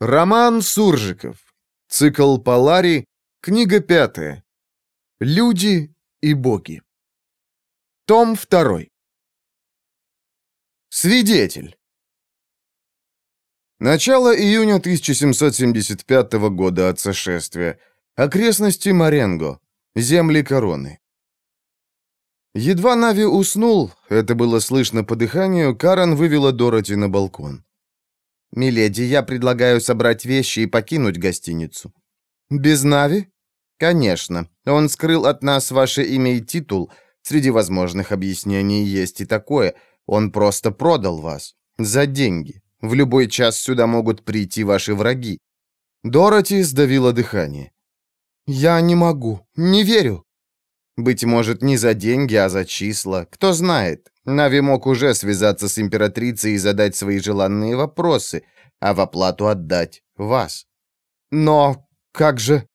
Роман Суржиков. Цикл Полари. Книга пятая. Люди и боги. Том второй. Свидетель. Начало июня 1775 года от сошествия. Окрестности Маренго. Земли короны. Едва Нави уснул, это было слышно по дыханию, Карен вывела Дороти на балкон. «Миледи, я предлагаю собрать вещи и покинуть гостиницу». «Без Нави?» «Конечно. Он скрыл от нас ваше имя и титул. Среди возможных объяснений есть и такое. Он просто продал вас. За деньги. В любой час сюда могут прийти ваши враги». Дороти сдавила дыхание. «Я не могу. Не верю». «Быть может, не за деньги, а за числа. Кто знает. Нави мог уже связаться с императрицей и задать свои желанные вопросы, а в оплату отдать вас. Но как же...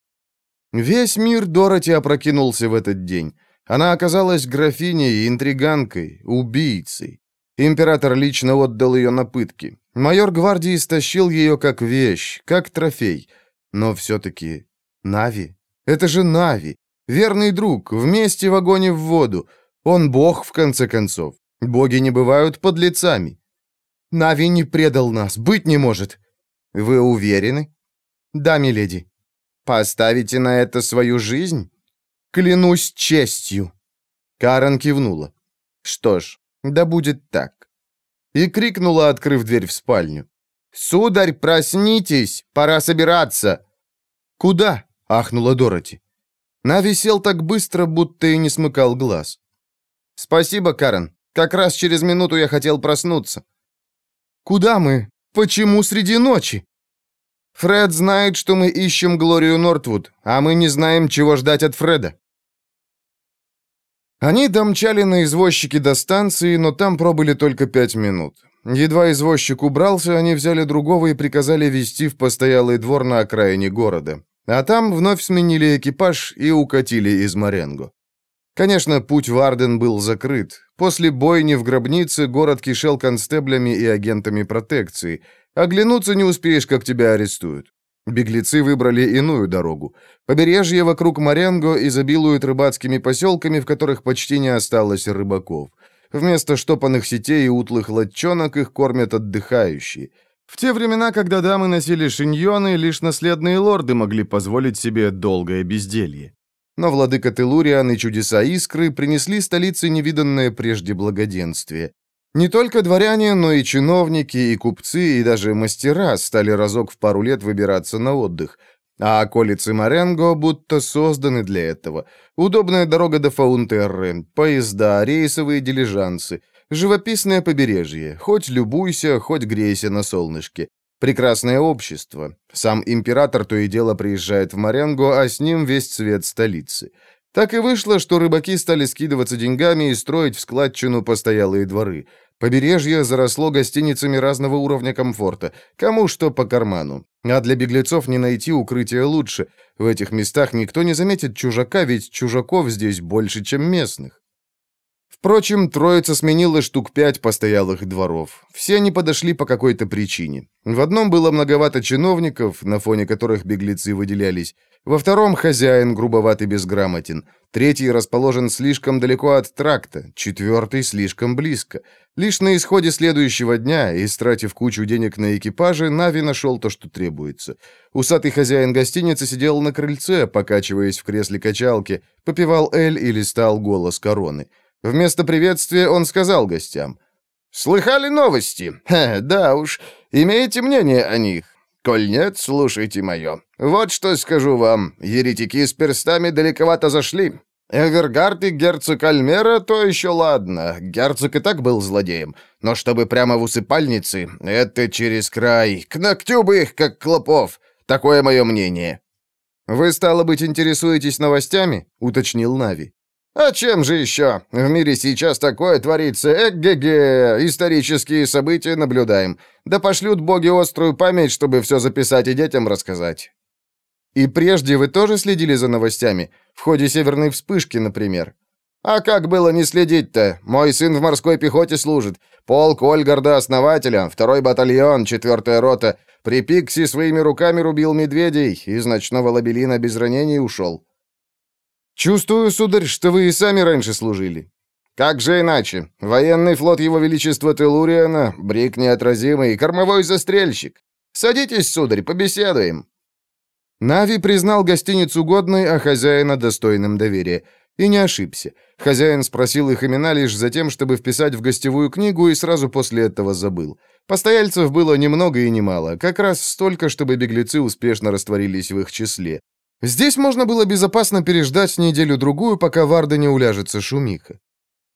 Весь мир Дороти опрокинулся в этот день. Она оказалась графиней, интриганкой, убийцей. Император лично отдал ее на пытки. Майор гвардии стащил ее как вещь, как трофей. Но все-таки Нави. Это же Нави. Верный друг, вместе в огонь и в воду. Он бог, в конце концов. Боги не бывают подлецами. Нави не предал нас, быть не может. Вы уверены? Да, миледи. Поставите на это свою жизнь? Клянусь честью. Карен кивнула. Что ж, да будет так. И крикнула, открыв дверь в спальню. «Сударь, проснитесь! Пора собираться!» «Куда?» — ахнула Дороти. Нави сел так быстро, будто и не смыкал глаз. «Спасибо, Карен. Как раз через минуту я хотел проснуться». «Куда мы? Почему среди ночи?» «Фред знает, что мы ищем Глорию Нортвуд, а мы не знаем, чего ждать от Фреда». Они домчали на извозчике до станции, но там пробыли только пять минут. Едва извозчик убрался, они взяли другого и приказали везти в постоялый двор на окраине города. А там вновь сменили экипаж и укатили из Маренго. Конечно, путь в Арден был закрыт. После бойни в гробнице город кишел констеблями и агентами протекции. Оглянуться не успеешь, как тебя арестуют. Беглецы выбрали иную дорогу. Побережье вокруг Маренго изобилует рыбацкими поселками, в которых почти не осталось рыбаков. Вместо штопанных сетей и утлых лодчонок их кормят отдыхающие. В те времена, когда дамы носили шиньоны, лишь наследные лорды могли позволить себе долгое безделье. Но владыка Телуриан и чудеса Искры принесли столице невиданное прежде благоденствие. Не только дворяне, но и чиновники, и купцы, и даже мастера стали разок в пару лет выбираться на отдых. А околицы Маренго будто созданы для этого. Удобная дорога до Фаунтерры, поезда, рейсовые дилижансы, живописное побережье. Хоть любуйся, хоть грейся на солнышке. Прекрасное общество. Сам император то и дело приезжает в Маренго, а с ним весь цвет столицы. Так и вышло, что рыбаки стали скидываться деньгами и строить в складчину постоялые дворы. Побережье заросло гостиницами разного уровня комфорта, кому что по карману. А для беглецов не найти укрытия лучше. В этих местах никто не заметит чужака, ведь чужаков здесь больше, чем местных. Впрочем, троица сменила штук пять постоялых дворов. Все они подошли по какой-то причине. В одном было многовато чиновников, на фоне которых беглецы выделялись. Во втором хозяин грубоват и безграмотен. Третий расположен слишком далеко от тракта, четвертый слишком близко. Лишь на исходе следующего дня, истратив кучу денег на экипаже, Нави нашел то, что требуется. Усатый хозяин гостиницы сидел на крыльце, покачиваясь в кресле качалки, попивал эль и листал голос короны. Вместо приветствия он сказал гостям. «Слыхали новости? Ха, да уж. Имеете мнение о них? Коль нет, слушайте мое. Вот что скажу вам. Еретики с перстами далековато зашли. Эвергард и герцог Альмера, то еще ладно. Герцог и так был злодеем. Но чтобы прямо в усыпальнице, это через край. К ногтю бы их, как клопов. Такое мое мнение». «Вы, стало быть, интересуетесь новостями?» — уточнил Нави. А чем же еще? В мире сейчас такое творится. Эк-ге-ге, исторические события наблюдаем. Да пошлют боги острую память, чтобы все записать и детям рассказать. И прежде вы тоже следили за новостями? В ходе северной вспышки, например? «А как было не следить-то? Мой сын в морской пехоте служит. Полк Ольгарда основателя, второй батальон, четвертая рота. При Пикси своими руками рубил медведей, из ночного лабелина без ранений ушел». «Чувствую, сударь, что вы и сами раньше служили». «Как же иначе? Военный флот Его Величества Телуриана, Брик неотразимый, кормовой застрельщик. Садитесь, сударь, побеседуем». Нави признал гостиницу годной, а хозяина достойным доверия. И не ошибся. Хозяин спросил их имена лишь за тем, чтобы вписать в гостевую книгу, и сразу после этого забыл. Постояльцев было немного и немало, как раз столько, чтобы беглецы успешно растворились в их числе. Здесь можно было безопасно переждать неделю-другую, пока в Ардене уляжется шумиха.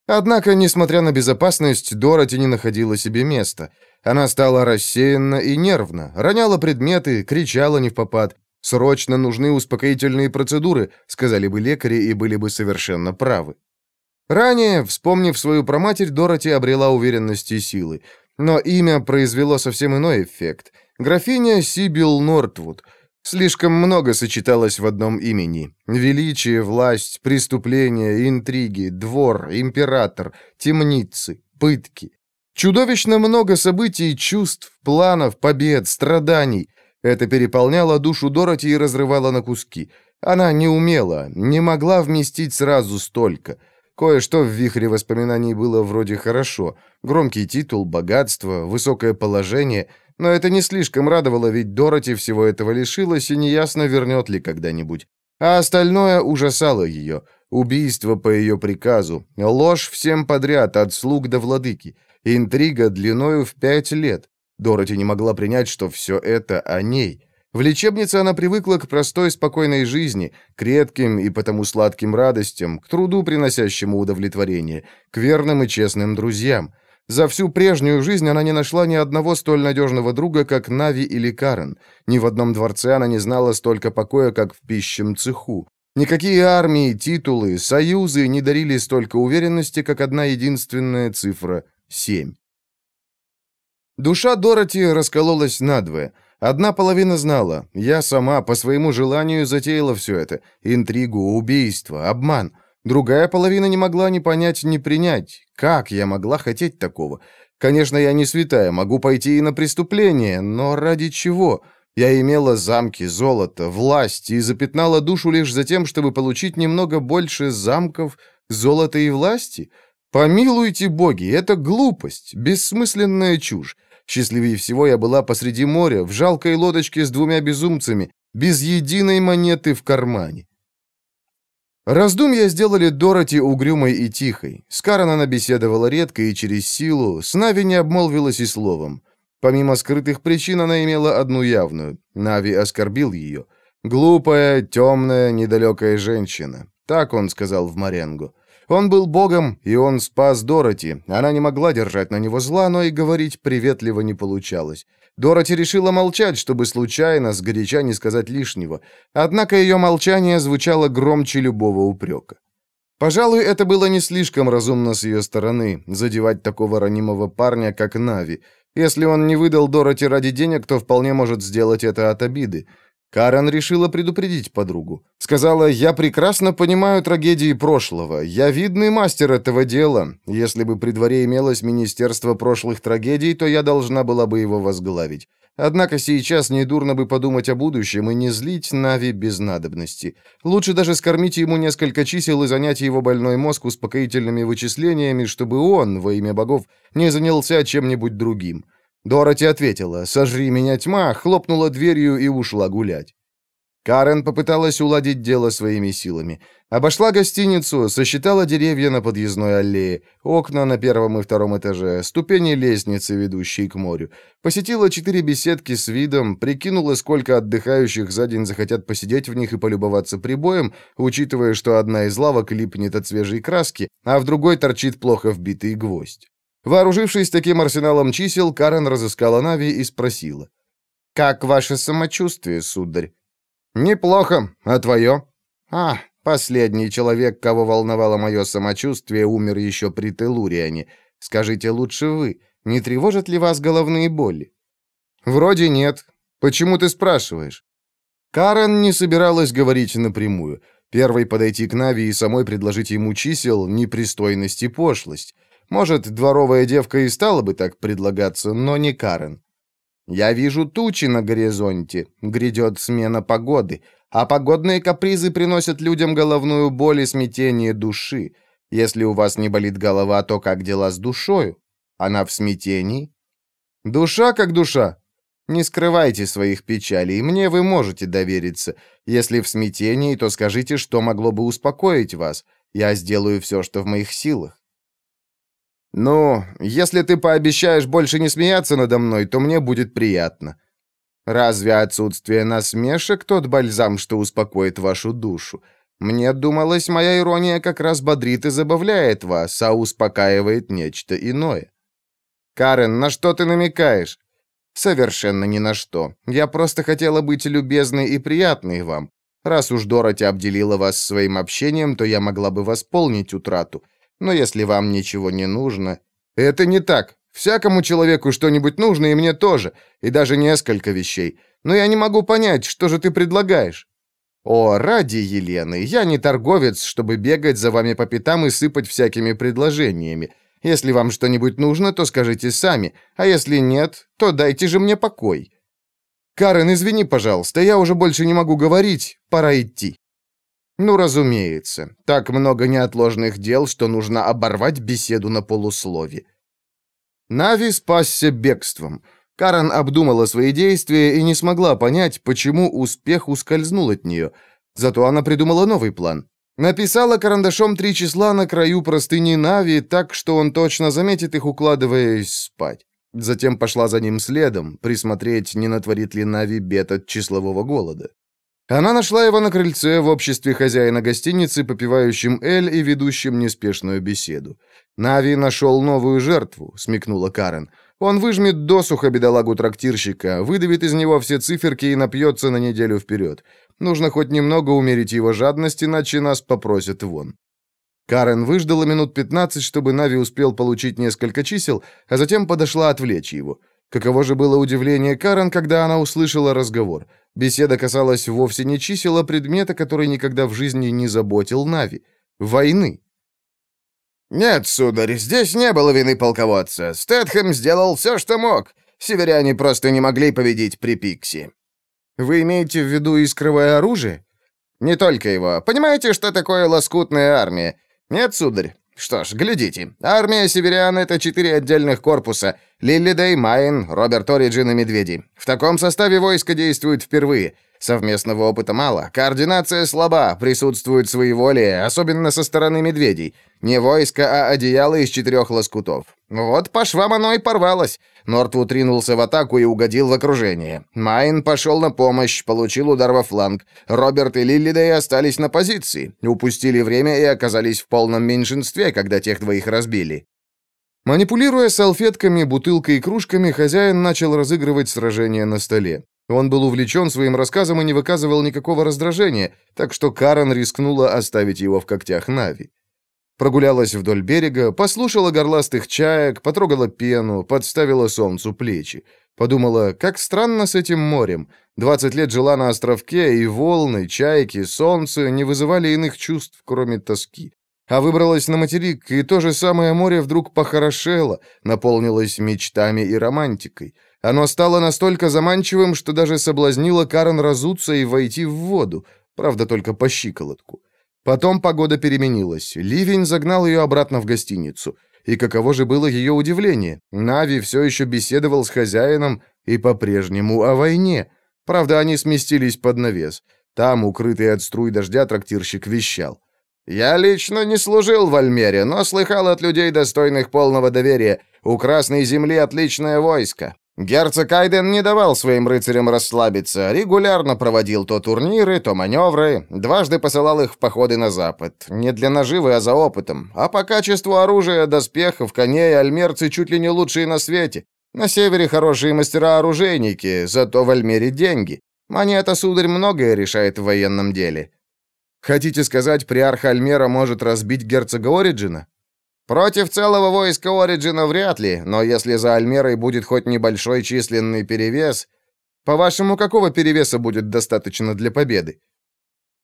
Однако, несмотря на безопасность, Дороти не находила себе места. Она стала рассеянна и нервна, роняла предметы, кричала не в попад. «Срочно нужны успокоительные процедуры», сказали бы лекари и были бы совершенно правы. Ранее, вспомнив свою проматерь, Дороти обрела уверенность и силы. Но имя произвело совсем иной эффект. Графиня Сибил Нортвуд — Слишком много сочеталось в одном имени. Величие, власть, преступления, интриги, двор, император, темницы, пытки. Чудовищно много событий, чувств, планов, побед, страданий. Это переполняло душу Дороти и разрывало на куски. Она не умела, не могла вместить сразу столько. Кое-что в вихре воспоминаний было вроде хорошо. Громкий титул, богатство, высокое положение — но это не слишком радовало, ведь Дороти всего этого лишилась и неясно, вернет ли когда-нибудь. А остальное ужасало ее. Убийство по ее приказу, ложь всем подряд, от слуг до владыки, интрига длиною в пять лет. Дороти не могла принять, что все это о ней. В лечебнице она привыкла к простой, спокойной жизни, к редким и потому сладким радостям, к труду, приносящему удовлетворение, к верным и честным друзьям — за всю прежнюю жизнь она не нашла ни одного столь надежного друга, как Нави или Карен. Ни в одном дворце она не знала столько покоя, как в пищем цеху. Никакие армии, титулы, союзы не дарили столько уверенности, как одна единственная цифра — семь. Душа Дороти раскололась надвое. Одна половина знала, я сама по своему желанию затеяла все это. Интригу, убийство, обман — Другая половина не могла ни понять, ни принять. Как я могла хотеть такого? Конечно, я не святая, могу пойти и на преступление, но ради чего? Я имела замки, золото, власть и запятнала душу лишь за тем, чтобы получить немного больше замков, золота и власти? Помилуйте боги, это глупость, бессмысленная чушь. Счастливее всего я была посреди моря, в жалкой лодочке с двумя безумцами, без единой монеты в кармане. Раздумья сделали Дороти угрюмой и тихой. С Карен она беседовала редко и через силу, с Нави не обмолвилась и словом. Помимо скрытых причин, она имела одну явную. Нави оскорбил ее. «Глупая, темная, недалекая женщина». Так он сказал в Маренго. Он был богом, и он спас Дороти. Она не могла держать на него зла, но и говорить приветливо не получалось. Дороти решила молчать, чтобы случайно, сгоряча не сказать лишнего. Однако ее молчание звучало громче любого упрека. Пожалуй, это было не слишком разумно с ее стороны, задевать такого ранимого парня, как Нави. Если он не выдал Дороти ради денег, то вполне может сделать это от обиды. Карен решила предупредить подругу. Сказала, «Я прекрасно понимаю трагедии прошлого. Я видный мастер этого дела. Если бы при дворе имелось Министерство прошлых трагедий, то я должна была бы его возглавить. Однако сейчас недурно бы подумать о будущем и не злить Нави без надобности. Лучше даже скормить ему несколько чисел и занять его больной мозг успокоительными вычислениями, чтобы он, во имя богов, не занялся чем-нибудь другим. Дороти ответила «Сожри меня, тьма», хлопнула дверью и ушла гулять. Карен попыталась уладить дело своими силами. Обошла гостиницу, сосчитала деревья на подъездной аллее, окна на первом и втором этаже, ступени лестницы, ведущие к морю. Посетила четыре беседки с видом, прикинула, сколько отдыхающих за день захотят посидеть в них и полюбоваться прибоем, учитывая, что одна из лавок липнет от свежей краски, а в другой торчит плохо вбитый гвоздь. Вооружившись таким арсеналом чисел, Карен разыскала Нави и спросила. «Как ваше самочувствие, сударь?» «Неплохо. А твое?» «А, последний человек, кого волновало мое самочувствие, умер еще при Телуриане. Скажите лучше вы, не тревожат ли вас головные боли?» «Вроде нет. Почему ты спрашиваешь?» Карен не собиралась говорить напрямую. Первой подойти к Нави и самой предложить ему чисел — непристойность и пошлость. Может, дворовая девка и стала бы так предлагаться, но не Карен. Я вижу тучи на горизонте, грядет смена погоды, а погодные капризы приносят людям головную боль и смятение души. Если у вас не болит голова, то как дела с душою? Она в смятении? Душа как душа. Не скрывайте своих печалей, мне вы можете довериться. Если в смятении, то скажите, что могло бы успокоить вас. Я сделаю все, что в моих силах. «Ну, если ты пообещаешь больше не смеяться надо мной, то мне будет приятно. Разве отсутствие насмешек тот бальзам, что успокоит вашу душу? Мне думалось, моя ирония как раз бодрит и забавляет вас, а успокаивает нечто иное. Карен, на что ты намекаешь? Совершенно ни на что. Я просто хотела быть любезной и приятной вам. Раз уж Дороти обделила вас своим общением, то я могла бы восполнить утрату. Но если вам ничего не нужно... Это не так. Всякому человеку что-нибудь нужно, и мне тоже. И даже несколько вещей. Но я не могу понять, что же ты предлагаешь. О, ради Елены, я не торговец, чтобы бегать за вами по пятам и сыпать всякими предложениями. Если вам что-нибудь нужно, то скажите сами, а если нет, то дайте же мне покой. Карен, извини, пожалуйста, я уже больше не могу говорить, пора идти. Ну, разумеется. Так много неотложных дел, что нужно оборвать беседу на полуслове. Нави спасся бегством. Карен обдумала свои действия и не смогла понять, почему успех ускользнул от нее. Зато она придумала новый план. Написала карандашом три числа на краю простыни Нави так, что он точно заметит их, укладываясь спать. Затем пошла за ним следом, присмотреть, не натворит ли Нави бед от числового голода. Она нашла его на крыльце в обществе хозяина гостиницы, попивающим эль и ведущим неспешную беседу. «Нави нашел новую жертву», — смекнула Карен. «Он выжмет досуха бедолагу-трактирщика, выдавит из него все циферки и напьется на неделю вперед. Нужно хоть немного умерить его жадность, иначе нас попросят вон». Карен выждала минут пятнадцать, чтобы Нави успел получить несколько чисел, а затем подошла отвлечь его. Каково же было удивление Карен, когда она услышала разговор. Беседа касалась вовсе не чисел, а предмета, который никогда в жизни не заботил Нави — войны. «Нет, сударь, здесь не было вины полководца. Стэтхэм сделал все, что мог. Северяне просто не могли победить при Пикси». «Вы имеете в виду искровое оружие?» «Не только его. Понимаете, что такое лоскутная армия? Нет, сударь? Что ж, глядите. Армия северян — это четыре отдельных корпуса. Лиллидей, Майн, Роберт Ориджин и Медведи. В таком составе войско действует впервые. Совместного опыта мало, координация слаба, присутствует своеволие, особенно со стороны медведей. Не войско, а одеяло из четырех лоскутов. Вот по швам оно и порвалось. Нортвуд ринулся в атаку и угодил в окружение. Майн пошел на помощь, получил удар во фланг. Роберт и Лиллидей остались на позиции, упустили время и оказались в полном меньшинстве, когда тех двоих разбили. Манипулируя салфетками, бутылкой и кружками, хозяин начал разыгрывать сражение на столе. Он был увлечен своим рассказом и не выказывал никакого раздражения, так что Карен рискнула оставить его в когтях Нави. Прогулялась вдоль берега, послушала горластых чаек, потрогала пену, подставила солнцу плечи. Подумала, как странно с этим морем. Двадцать лет жила на островке, и волны, чайки, солнце не вызывали иных чувств, кроме тоски. А выбралась на материк, и то же самое море вдруг похорошело, наполнилось мечтами и романтикой. Оно стало настолько заманчивым, что даже соблазнило Карен разуться и войти в воду, правда, только по щиколотку. Потом погода переменилась. Ливень загнал ее обратно в гостиницу. И каково же было ее удивление. Нави все еще беседовал с хозяином и по-прежнему о войне. Правда, они сместились под навес. Там, укрытый от струй дождя, трактирщик вещал. «Я лично не служил в Альмере, но слыхал от людей, достойных полного доверия. У Красной Земли отличное войско. Герцог Айден не давал своим рыцарям расслабиться, регулярно проводил то турниры, то маневры, дважды посылал их в походы на запад. Не для наживы, а за опытом. А по качеству оружия, доспехов, коней, альмерцы чуть ли не лучшие на свете. На севере хорошие мастера-оружейники, зато в Альмере деньги. Монета, сударь, многое решает в военном деле. Хотите сказать, приарх Альмера может разбить герцога Ориджина? Против целого войска Ориджина вряд ли, но если за Альмерой будет хоть небольшой численный перевес... По-вашему, какого перевеса будет достаточно для победы?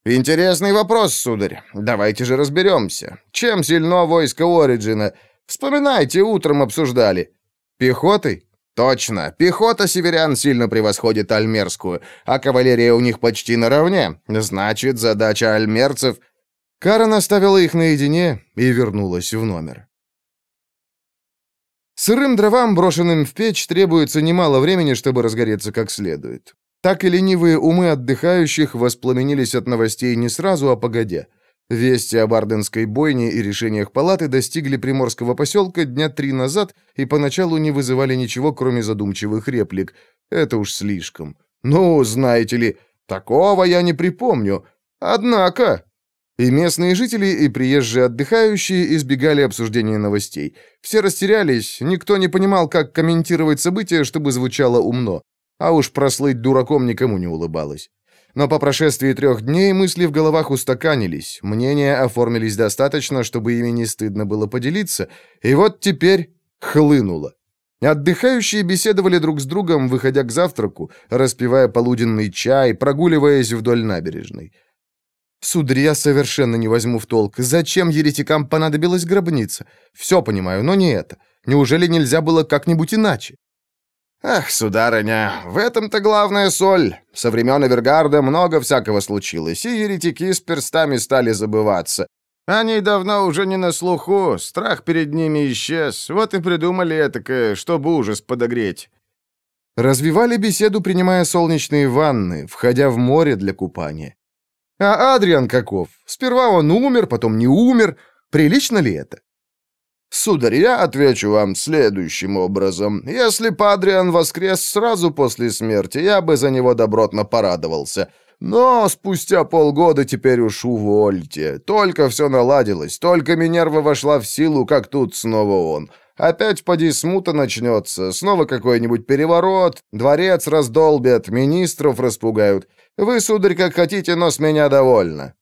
«Интересный вопрос, сударь. Давайте же разберемся. Чем сильно войско Ориджина? Вспоминайте, утром обсуждали». «Пехотой?» «Точно. Пехота северян сильно превосходит альмерскую, а кавалерия у них почти наравне. Значит, задача альмерцев...» Карен оставила их наедине и вернулась в номер. Сырым дровам, брошенным в печь, требуется немало времени, чтобы разгореться как следует. Так и ленивые умы отдыхающих воспламенились от новостей не сразу, а погодя. Вести об Арденской бойне и решениях палаты достигли приморского поселка дня три назад и поначалу не вызывали ничего, кроме задумчивых реплик. Это уж слишком. Ну, знаете ли, такого я не припомню. Однако... И местные жители, и приезжие отдыхающие избегали обсуждения новостей. Все растерялись, никто не понимал, как комментировать события, чтобы звучало умно. А уж прослыть дураком никому не улыбалось. Но по прошествии трех дней мысли в головах устаканились, мнения оформились достаточно, чтобы ими не стыдно было поделиться, и вот теперь хлынуло. Отдыхающие беседовали друг с другом, выходя к завтраку, распивая полуденный чай, прогуливаясь вдоль набережной. «Сударь, совершенно не возьму в толк. Зачем еретикам понадобилась гробница? Все понимаю, но не это. Неужели нельзя было как-нибудь иначе?» «Ах, сударыня, в этом-то главная соль. Со времен Эвергарда много всякого случилось, и еретики с перстами стали забываться. Они давно уже не на слуху, страх перед ними исчез, вот и придумали этакое, чтобы ужас подогреть». Развивали беседу, принимая солнечные ванны, входя в море для купания. А Адриан каков? Сперва он умер, потом не умер. Прилично ли это? Сударь, я отвечу вам следующим образом. Если бы Адриан воскрес сразу после смерти, я бы за него добротно порадовался. Но спустя полгода теперь уж увольте. Только все наладилось, только Минерва вошла в силу, как тут снова он. Опять поди смута начнется, снова какой-нибудь переворот, дворец раздолбят, министров распугают. Вы, сударь, как хотите, но с меня довольно».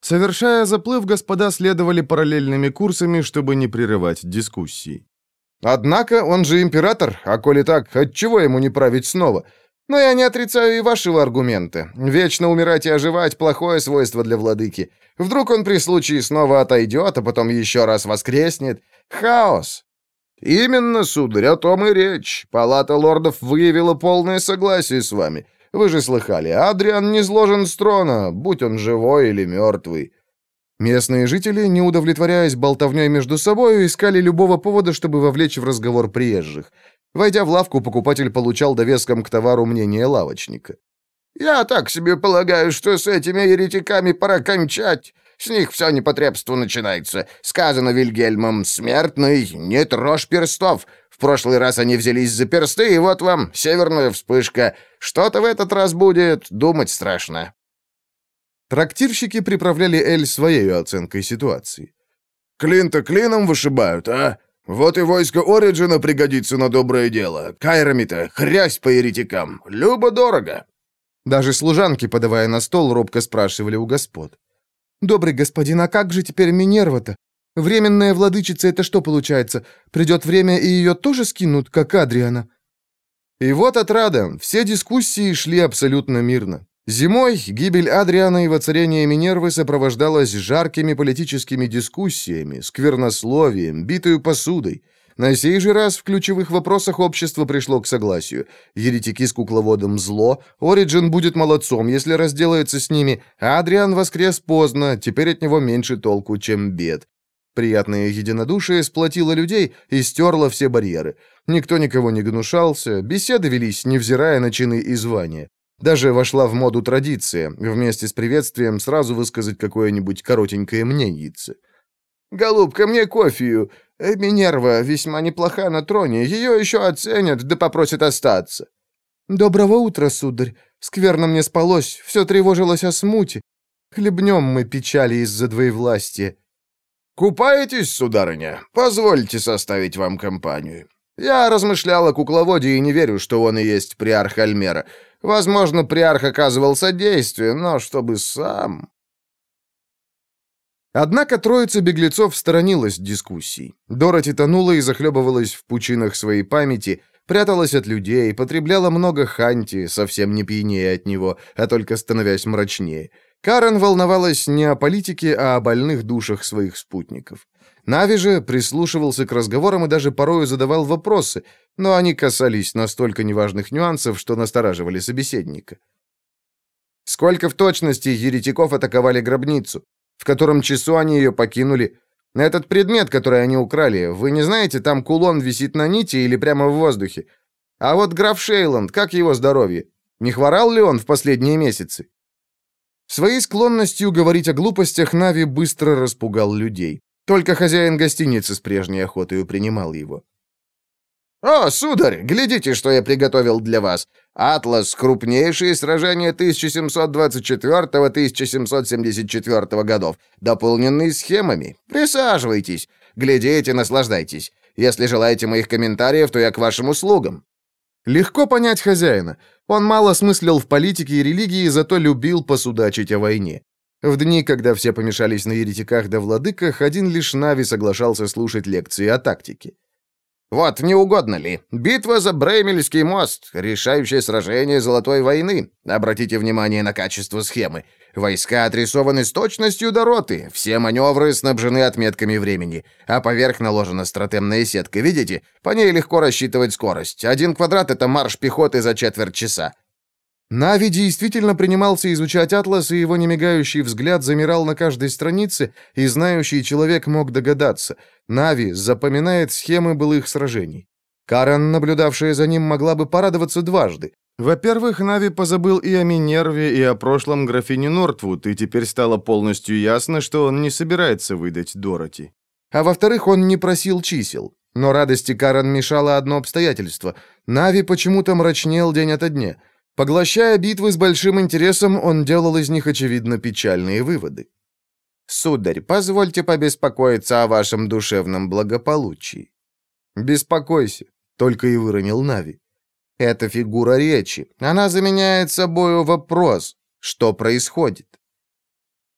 Совершая заплыв, господа следовали параллельными курсами, чтобы не прерывать дискуссии. Однако он же император, а коли так, отчего ему не править снова? Но я не отрицаю и вашего аргумента. Вечно умирать и оживать – плохое свойство для владыки. Вдруг он при случае снова отойдет, а потом еще раз воскреснет. Хаос. Именно, сударь, о том и речь. Палата лордов выявила полное согласие с вами. Вы же слыхали, Адриан не сложен с трона, будь он живой или мертвый». Местные жители, не удовлетворяясь болтовней между собой, искали любого повода, чтобы вовлечь в разговор приезжих. Войдя в лавку, покупатель получал довеском к товару мнение лавочника. «Я так себе полагаю, что с этими еретиками пора кончать. С них все непотребство начинается. Сказано Вильгельмом, смертный, не трожь перстов прошлый раз они взялись за персты, и вот вам северная вспышка. Что-то в этот раз будет, думать страшно». Трактирщики приправляли Эль своей оценкой ситуации. «Клин-то клином вышибают, а? Вот и войско Ориджина пригодится на доброе дело. Кайрами-то хрясь по еретикам. Любо-дорого». Даже служанки, подавая на стол, робко спрашивали у господ. «Добрый господин, а как же теперь Минерва-то? Временная владычица — это что получается? Придет время, и ее тоже скинут, как Адриана?» И вот отрада. Все дискуссии шли абсолютно мирно. Зимой гибель Адриана и воцарение Минервы сопровождалась жаркими политическими дискуссиями, сквернословием, битою посудой. На сей же раз в ключевых вопросах общество пришло к согласию. Еретики с кукловодом зло, Ориджин будет молодцом, если разделается с ними, а Адриан воскрес поздно, теперь от него меньше толку, чем бед. Приятное единодушие сплотило людей и стерло все барьеры. Никто никого не гнушался, беседы велись, невзирая на чины и звания. Даже вошла в моду традиция, вместе с приветствием сразу высказать какое-нибудь коротенькое мненьице. «Голубка, мне кофею. Минерва весьма неплоха на троне, ее еще оценят, да попросят остаться». «Доброго утра, сударь. Скверно мне спалось, все тревожилось о смуте. Хлебнем мы печали из-за двоевластия. «Купаетесь, сударыня? Позвольте составить вам компанию. Я размышлял о кукловоде и не верю, что он и есть приарх Альмера. Возможно, приарх оказывал содействие, но чтобы сам...» Однако троица беглецов сторонилась дискуссий. Дороти тонула и захлебывалась в пучинах своей памяти, пряталась от людей, потребляла много ханти, совсем не пьянее от него, а только становясь мрачнее. Карен волновалась не о политике, а о больных душах своих спутников. Нави же прислушивался к разговорам и даже порою задавал вопросы, но они касались настолько неважных нюансов, что настораживали собеседника. Сколько в точности еретиков атаковали гробницу? В котором часу они ее покинули? Этот предмет, который они украли, вы не знаете, там кулон висит на нити или прямо в воздухе? А вот граф Шейланд, как его здоровье? Не хворал ли он в последние месяцы? Своей склонностью говорить о глупостях Нави быстро распугал людей. Только хозяин гостиницы с прежней охотой принимал его. «О, сударь, глядите, что я приготовил для вас. Атлас. Крупнейшие сражения 1724-1774 годов, дополненный схемами. Присаживайтесь. Глядите, наслаждайтесь. Если желаете моих комментариев, то я к вашим услугам». Легко понять хозяина. Он мало смыслил в политике и религии, зато любил посудачить о войне. В дни, когда все помешались на еретиках да владыках, один лишь Нави соглашался слушать лекции о тактике. Вот, не угодно ли? Битва за Бреймельский мост, решающее сражение Золотой войны. Обратите внимание на качество схемы. Войска отрисованы с точностью до роты, все маневры снабжены отметками времени, а поверх наложена стратемная сетка, видите? По ней легко рассчитывать скорость. Один квадрат — это марш пехоты за четверть часа. Нави действительно принимался изучать атлас, и его немигающий взгляд замирал на каждой странице, и знающий человек мог догадаться. Нави запоминает схемы былых сражений. Карен, наблюдавшая за ним, могла бы порадоваться дважды. Во-первых, Нави позабыл и о Минерве, и о прошлом графине Нортвуд, и теперь стало полностью ясно, что он не собирается выдать Дороти. А во-вторых, он не просил чисел. Но радости Карен мешало одно обстоятельство. Нави почему-то мрачнел день ото дня — Поглощая битвы с большим интересом, он делал из них, очевидно, печальные выводы. «Сударь, позвольте побеспокоиться о вашем душевном благополучии». «Беспокойся», — только и выронил Нави. «Это фигура речи. Она заменяет собою вопрос. Что происходит?»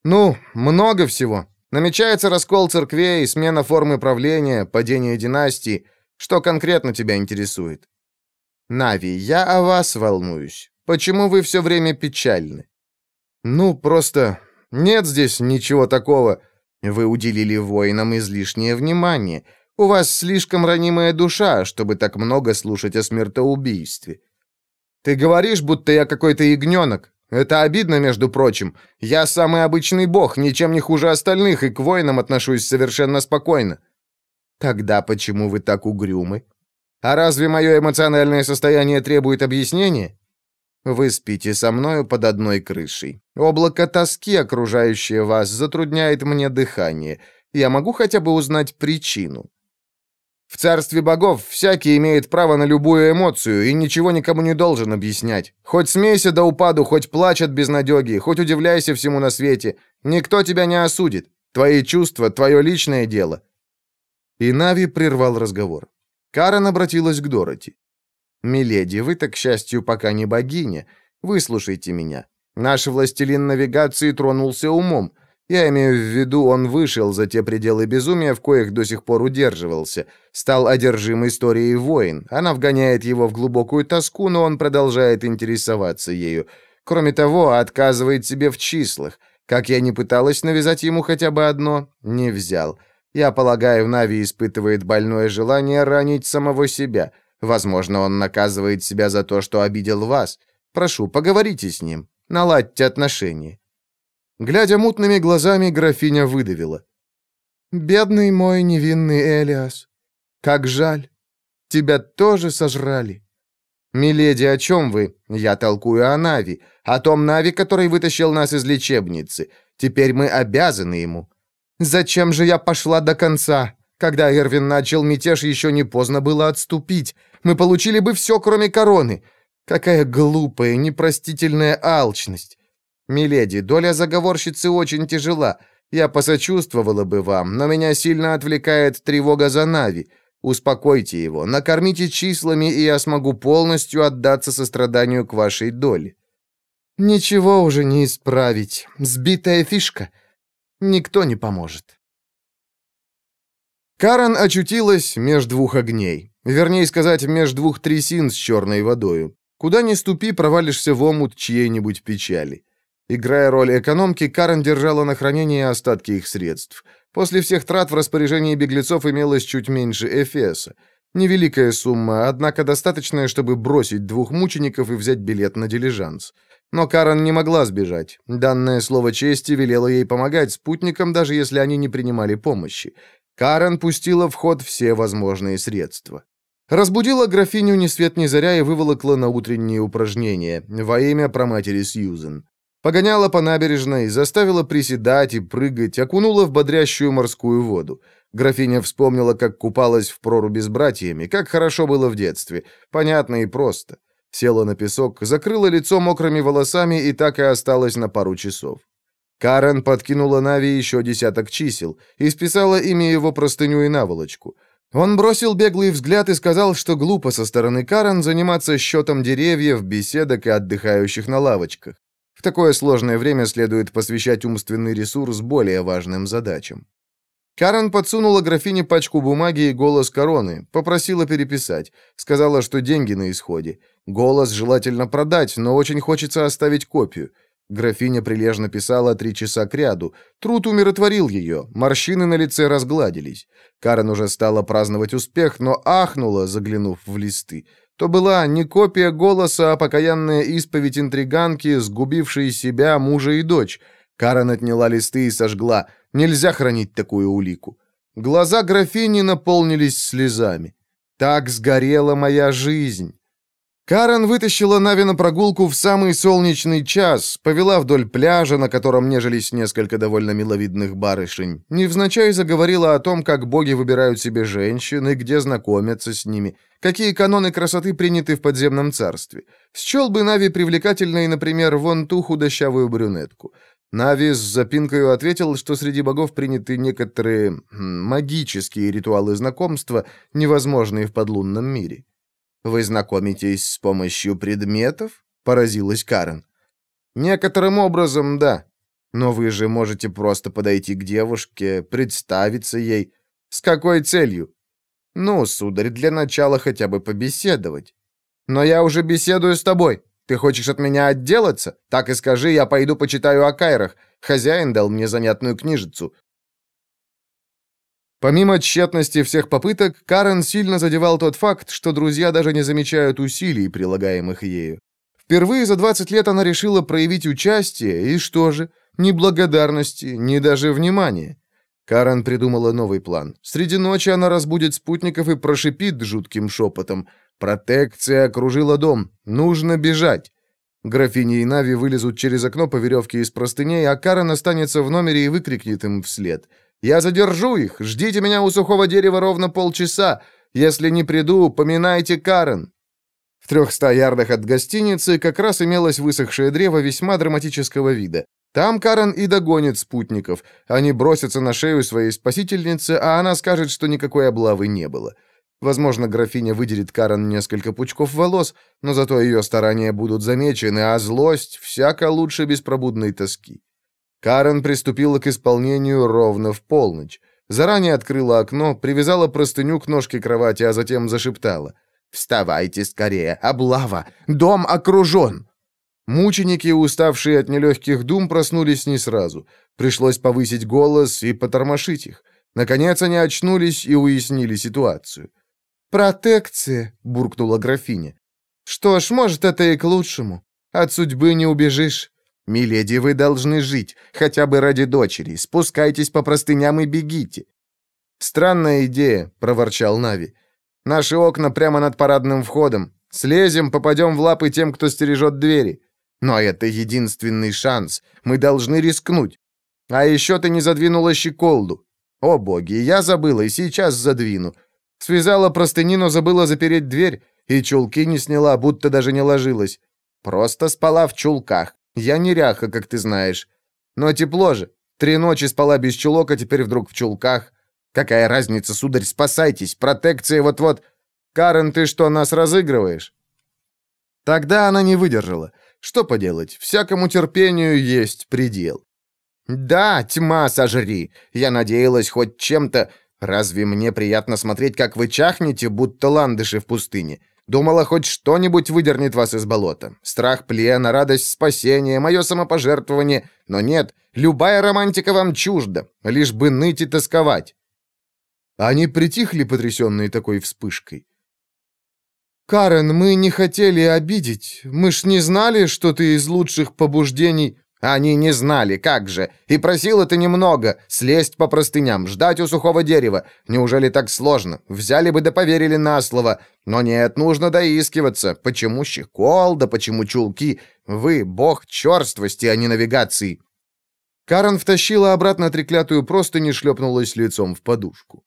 «Ну, много всего. Намечается раскол церквей, смена формы правления, падение династии. Что конкретно тебя интересует?» «Нави, я о вас волнуюсь. Почему вы все время печальны?» «Ну, просто нет здесь ничего такого. Вы уделили воинам излишнее внимание. У вас слишком ранимая душа, чтобы так много слушать о смертоубийстве». «Ты говоришь, будто я какой-то ягненок. Это обидно, между прочим. Я самый обычный бог, ничем не хуже остальных, и к воинам отношусь совершенно спокойно». «Тогда почему вы так угрюмы?» А разве мое эмоциональное состояние требует объяснения? Вы спите со мною под одной крышей. Облако тоски, окружающее вас, затрудняет мне дыхание. Я могу хотя бы узнать причину. В царстве богов всякий имеет право на любую эмоцию и ничего никому не должен объяснять. Хоть смейся до упаду, хоть плачь от безнадеги, хоть удивляйся всему на свете. Никто тебя не осудит. Твои чувства — твое личное дело». И Нави прервал разговор. Карен обратилась к Дороти. «Миледи, вы так, к счастью, пока не богиня. Выслушайте меня. Наш властелин навигации тронулся умом. Я имею в виду, он вышел за те пределы безумия, в коих до сих пор удерживался. Стал одержим историей войн. Она вгоняет его в глубокую тоску, но он продолжает интересоваться ею. Кроме того, отказывает себе в числах. Как я не пыталась навязать ему хотя бы одно, не взял. Я полагаю, Нави испытывает больное желание ранить самого себя. Возможно, он наказывает себя за то, что обидел вас. Прошу, поговорите с ним. Наладьте отношения». Глядя мутными глазами, графиня выдавила. «Бедный мой невинный Элиас, как жаль. Тебя тоже сожрали». «Миледи, о чем вы? Я толкую о Нави, о том Нави, который вытащил нас из лечебницы. Теперь мы обязаны ему. Зачем же я пошла до конца? Когда Эрвин начал мятеж, еще не поздно было отступить. Мы получили бы все, кроме короны. Какая глупая, непростительная алчность. Миледи, доля заговорщицы очень тяжела. Я посочувствовала бы вам, но меня сильно отвлекает тревога за Нави. Успокойте его, накормите числами, и я смогу полностью отдаться состраданию к вашей доле. Ничего уже не исправить. Сбитая фишка — никто не поможет. Карен очутилась между двух огней. Вернее сказать, между двух трясин с черной водою. Куда ни ступи, провалишься в омут чьей-нибудь печали. Играя роль экономки, Карен держала на хранении остатки их средств. После всех трат в распоряжении беглецов имелось чуть меньше Эфеса. Невеликая сумма, однако достаточная, чтобы бросить двух мучеников и взять билет на дилижанс. Но Карен не могла сбежать. Данное слово чести велело ей помогать спутникам, даже если они не принимали помощи. Карен пустила в ход все возможные средства. Разбудила графиню ни свет ни заря и выволокла на утренние упражнения во имя проматери Сьюзен. Погоняла по набережной, заставила приседать и прыгать, окунула в бодрящую морскую воду. Графиня вспомнила, как купалась в проруби с братьями, как хорошо было в детстве. Понятно и просто. Села на песок, закрыла лицо мокрыми волосами и так и осталась на пару часов. Карен подкинула Нави еще десяток чисел и списала ими его простыню и наволочку. Он бросил беглый взгляд и сказал, что глупо со стороны Карен заниматься счетом деревьев, беседок и отдыхающих на лавочках такое сложное время следует посвящать умственный ресурс более важным задачам. Карен подсунула графине пачку бумаги и голос короны, попросила переписать. Сказала, что деньги на исходе. Голос желательно продать, но очень хочется оставить копию. Графиня прилежно писала три часа кряду. Труд умиротворил ее, морщины на лице разгладились. Карен уже стала праздновать успех, но ахнула, заглянув в листы то была не копия голоса, а покаянная исповедь интриганки, сгубившей себя, мужа и дочь. Карен отняла листы и сожгла. Нельзя хранить такую улику. Глаза графини наполнились слезами. Так сгорела моя жизнь. Карен вытащила Нави на прогулку в самый солнечный час, повела вдоль пляжа, на котором нежились несколько довольно миловидных барышень. Невзначай заговорила о том, как боги выбирают себе женщин и где знакомятся с ними, какие каноны красоты приняты в подземном царстве. Счел бы Нави привлекательной, например, вон ту худощавую брюнетку. Нави с запинкой ответил, что среди богов приняты некоторые магические ритуалы знакомства, невозможные в подлунном мире. «Вы знакомитесь с помощью предметов?» — поразилась Карен. «Некоторым образом, да. Но вы же можете просто подойти к девушке, представиться ей. С какой целью? Ну, сударь, для начала хотя бы побеседовать. Но я уже беседую с тобой. Ты хочешь от меня отделаться? Так и скажи, я пойду почитаю о Кайрах. Хозяин дал мне занятную книжицу. Помимо тщетности всех попыток, Карен сильно задевал тот факт, что друзья даже не замечают усилий, прилагаемых ею. Впервые за 20 лет она решила проявить участие, и что же? Ни благодарности, ни даже внимания. Карен придумала новый план. Среди ночи она разбудит спутников и прошипит жутким шепотом. «Протекция окружила дом. Нужно бежать». Графиня и Нави вылезут через окно по веревке из простыней, а Карен останется в номере и выкрикнет им вслед – я задержу их. Ждите меня у сухого дерева ровно полчаса. Если не приду, поминайте Карен». В трехста ярдах от гостиницы как раз имелось высохшее древо весьма драматического вида. Там Карен и догонит спутников. Они бросятся на шею своей спасительницы, а она скажет, что никакой облавы не было. Возможно, графиня выделит Карен несколько пучков волос, но зато ее старания будут замечены, а злость всяко лучше беспробудной тоски. Карен приступила к исполнению ровно в полночь. Заранее открыла окно, привязала простыню к ножке кровати, а затем зашептала. «Вставайте скорее! Облава! Дом окружен!» Мученики, уставшие от нелегких дум, проснулись не сразу. Пришлось повысить голос и потормошить их. Наконец они очнулись и уяснили ситуацию. «Протекция!» — буркнула графиня. «Что ж, может, это и к лучшему. От судьбы не убежишь. «Миледи, вы должны жить, хотя бы ради дочери. Спускайтесь по простыням и бегите». «Странная идея», — проворчал Нави. «Наши окна прямо над парадным входом. Слезем, попадем в лапы тем, кто стережет двери. Но это единственный шанс. Мы должны рискнуть. А еще ты не задвинула щеколду. О, боги, я забыла и сейчас задвину. Связала простыни, но забыла запереть дверь, и чулки не сняла, будто даже не ложилась. Просто спала в чулках. Я неряха, как ты знаешь. Но тепло же. Три ночи спала без чулок, а теперь вдруг в чулках. Какая разница, сударь, спасайтесь, протекция вот-вот. Карен, ты что, нас разыгрываешь? Тогда она не выдержала. Что поделать, всякому терпению есть предел. Да, тьма сожри. Я надеялась хоть чем-то... Разве мне приятно смотреть, как вы чахнете, будто ландыши в пустыне? Думала, хоть что-нибудь выдернет вас из болота. Страх плена, радость спасения, мое самопожертвование. Но нет, любая романтика вам чужда, лишь бы ныть и тосковать». Они притихли, потрясенные такой вспышкой. «Карен, мы не хотели обидеть. Мы ж не знали, что ты из лучших побуждений...» Они не знали, как же. И просил это немного. Слезть по простыням, ждать у сухого дерева. Неужели так сложно? Взяли бы да поверили на слово. Но нет, нужно доискиваться. Почему щекол, да почему чулки? Вы бог черствости, а не навигации. Карен втащила обратно треклятую простынь и шлепнулась лицом в подушку.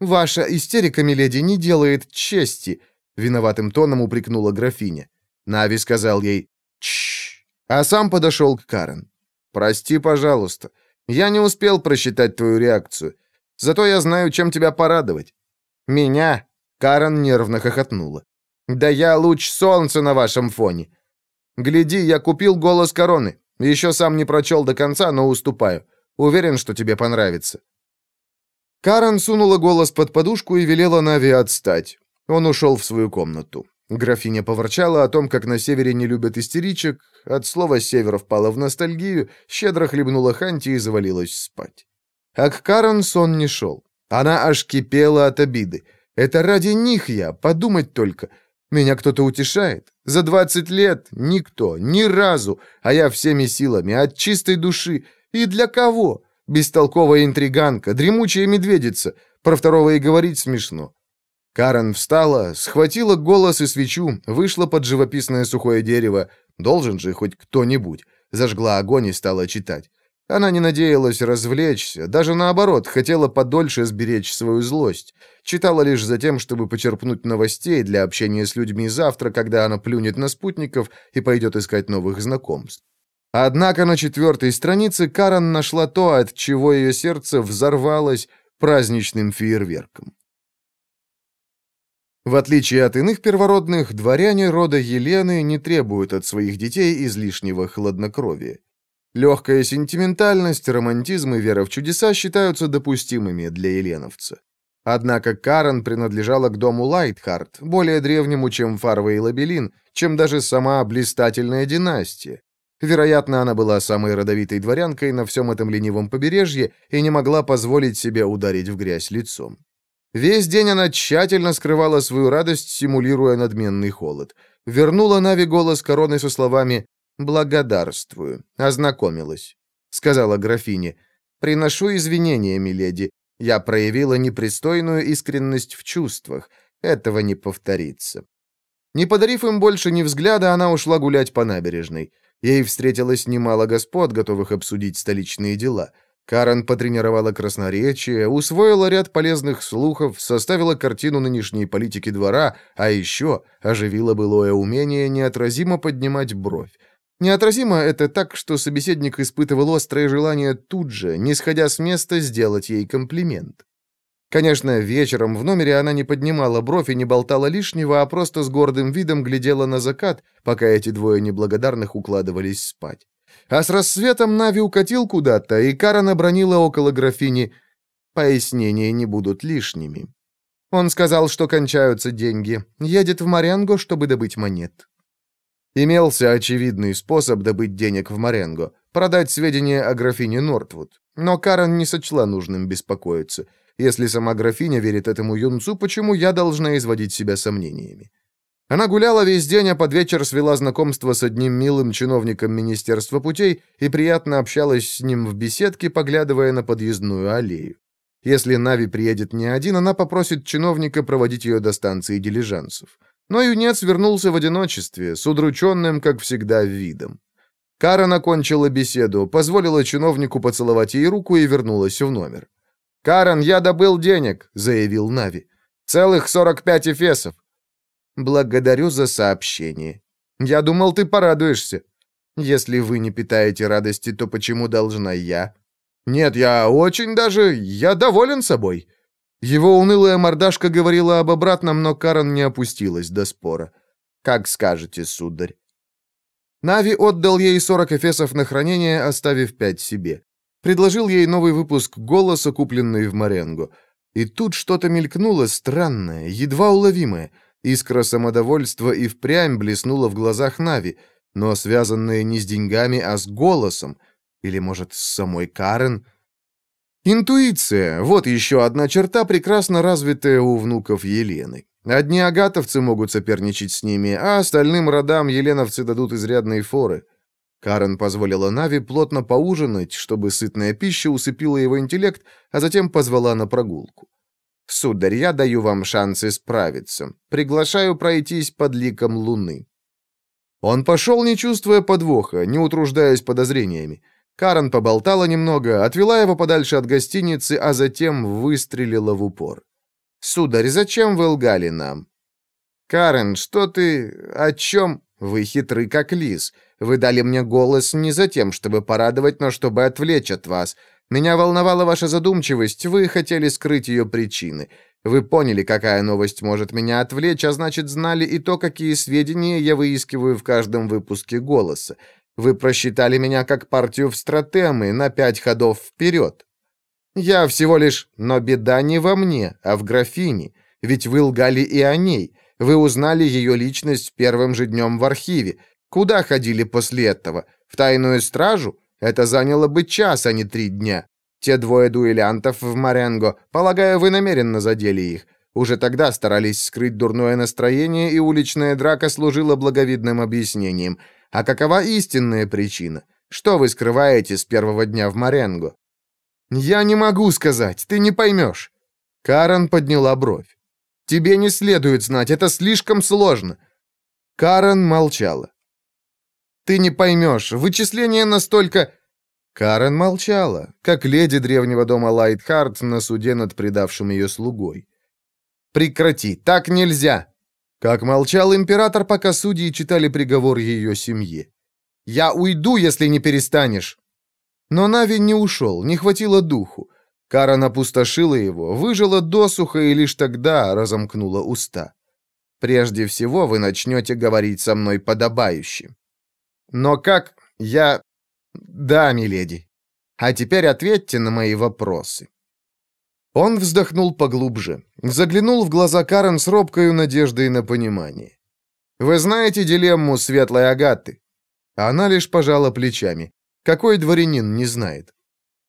«Ваша истерика, миледи, не делает чести», — виноватым тоном упрекнула графиня. Нави сказал ей «Чш, а сам подошел к Карен. «Прости, пожалуйста. Я не успел просчитать твою реакцию. Зато я знаю, чем тебя порадовать». «Меня?» — Карен нервно хохотнула. «Да я луч солнца на вашем фоне. Гляди, я купил голос короны. Еще сам не прочел до конца, но уступаю. Уверен, что тебе понравится». Карен сунула голос под подушку и велела Нави отстать. Он ушел в свою комнату. Графиня поворчала о том, как на севере не любят истеричек, от слова «север» впала в ностальгию, щедро хлебнула Ханти и завалилась спать. А к Карен сон не шел. Она аж кипела от обиды. Это ради них я, подумать только. Меня кто-то утешает. За двадцать лет никто, ни разу, а я всеми силами, от чистой души. И для кого? Бестолковая интриганка, дремучая медведица. Про второго и говорить смешно. Карен встала, схватила голос и свечу, вышла под живописное сухое дерево. Должен же хоть кто-нибудь. Зажгла огонь и стала читать. Она не надеялась развлечься, даже наоборот, хотела подольше сберечь свою злость. Читала лишь за тем, чтобы почерпнуть новостей для общения с людьми завтра, когда она плюнет на спутников и пойдет искать новых знакомств. Однако на четвертой странице Карен нашла то, от чего ее сердце взорвалось праздничным фейерверком. В отличие от иных первородных, дворяне рода Елены не требуют от своих детей излишнего хладнокровия. Легкая сентиментальность, романтизм и вера в чудеса считаются допустимыми для еленовца. Однако Карен принадлежала к дому Лайтхарт, более древнему, чем Фарва и Лабелин, чем даже сама блистательная династия. Вероятно, она была самой родовитой дворянкой на всем этом ленивом побережье и не могла позволить себе ударить в грязь лицом. Весь день она тщательно скрывала свою радость, симулируя надменный холод. Вернула Нави голос короны со словами «Благодарствую». Ознакомилась. Сказала графине «Приношу извинения, миледи. Я проявила непристойную искренность в чувствах. Этого не повторится». Не подарив им больше ни взгляда, она ушла гулять по набережной. Ей встретилось немало господ, готовых обсудить столичные дела — Карен потренировала красноречие, усвоила ряд полезных слухов, составила картину нынешней политики двора, а еще оживила былое умение неотразимо поднимать бровь. Неотразимо это так, что собеседник испытывал острое желание тут же, не сходя с места, сделать ей комплимент. Конечно, вечером в номере она не поднимала бровь и не болтала лишнего, а просто с гордым видом глядела на закат, пока эти двое неблагодарных укладывались спать. А с рассветом Нави укатил куда-то, и Карен обронила около графини. Пояснения не будут лишними. Он сказал, что кончаются деньги. Едет в Маренго, чтобы добыть монет. Имелся очевидный способ добыть денег в Маренго — продать сведения о графине Нортвуд. Но Карен не сочла нужным беспокоиться. Если сама графиня верит этому юнцу, почему я должна изводить себя сомнениями? Она гуляла весь день, а под вечер свела знакомство с одним милым чиновником Министерства путей и приятно общалась с ним в беседке, поглядывая на подъездную аллею. Если Нави приедет не один, она попросит чиновника проводить ее до станции дилижансов. Но юнец вернулся в одиночестве, с удрученным, как всегда, видом. Кара окончила беседу, позволила чиновнику поцеловать ей руку и вернулась в номер. «Карен, я добыл денег», — заявил Нави. «Целых сорок пять эфесов. Благодарю за сообщение. Я думал, ты порадуешься. Если вы не питаете радости, то почему должна я? Нет, я очень даже... Я доволен собой». Его унылая мордашка говорила об обратном, но Карен не опустилась до спора. «Как скажете, сударь». Нави отдал ей 40 эфесов на хранение, оставив 5 себе. Предложил ей новый выпуск «Голоса», купленный в Маренго. И тут что-то мелькнуло странное, едва уловимое — Искра самодовольства и впрямь блеснула в глазах Нави, но связанная не с деньгами, а с голосом. Или, может, с самой Карен? Интуиция — вот еще одна черта, прекрасно развитая у внуков Елены. Одни агатовцы могут соперничать с ними, а остальным родам еленовцы дадут изрядные форы. Карен позволила Нави плотно поужинать, чтобы сытная пища усыпила его интеллект, а затем позвала на прогулку. «Сударь, я даю вам шанс исправиться. Приглашаю пройтись под ликом луны». Он пошел, не чувствуя подвоха, не утруждаясь подозрениями. Карен поболтала немного, отвела его подальше от гостиницы, а затем выстрелила в упор. «Сударь, зачем вы лгали нам?» «Карен, что ты... о чем? Вы хитры, как лис. Вы дали мне голос не за тем, чтобы порадовать, но чтобы отвлечь от вас. Меня волновала ваша задумчивость, вы хотели скрыть ее причины. Вы поняли, какая новость может меня отвлечь, а значит, знали и то, какие сведения я выискиваю в каждом выпуске голоса. Вы просчитали меня как партию в стратемы на пять ходов вперед. Я всего лишь... Но беда не во мне, а в графине. Ведь вы лгали и о ней. Вы узнали ее личность первым же днем в архиве. Куда ходили после этого? В тайную стражу? Это заняло бы час, а не три дня. Те двое дуэлянтов в Маренго, полагаю, вы намеренно задели их. Уже тогда старались скрыть дурное настроение, и уличная драка служила благовидным объяснением. А какова истинная причина? Что вы скрываете с первого дня в Маренго? Я не могу сказать, ты не поймешь. Карен подняла бровь. Тебе не следует знать, это слишком сложно. Карен молчала. Ты не поймешь, вычисление настолько...» Карен молчала, как леди древнего дома Лайтхарт на суде над предавшим ее слугой. «Прекрати, так нельзя!» Как молчал император, пока судьи читали приговор ее семье. «Я уйду, если не перестанешь!» Но Нави не ушел, не хватило духу. Карен опустошила его, выжила досуха и лишь тогда разомкнула уста. «Прежде всего вы начнете говорить со мной подобающе. Но как я... Да, миледи. А теперь ответьте на мои вопросы. Он вздохнул поглубже, заглянул в глаза Карен с робкою надеждой на понимание. «Вы знаете дилемму светлой Агаты?» Она лишь пожала плечами. Какой дворянин не знает?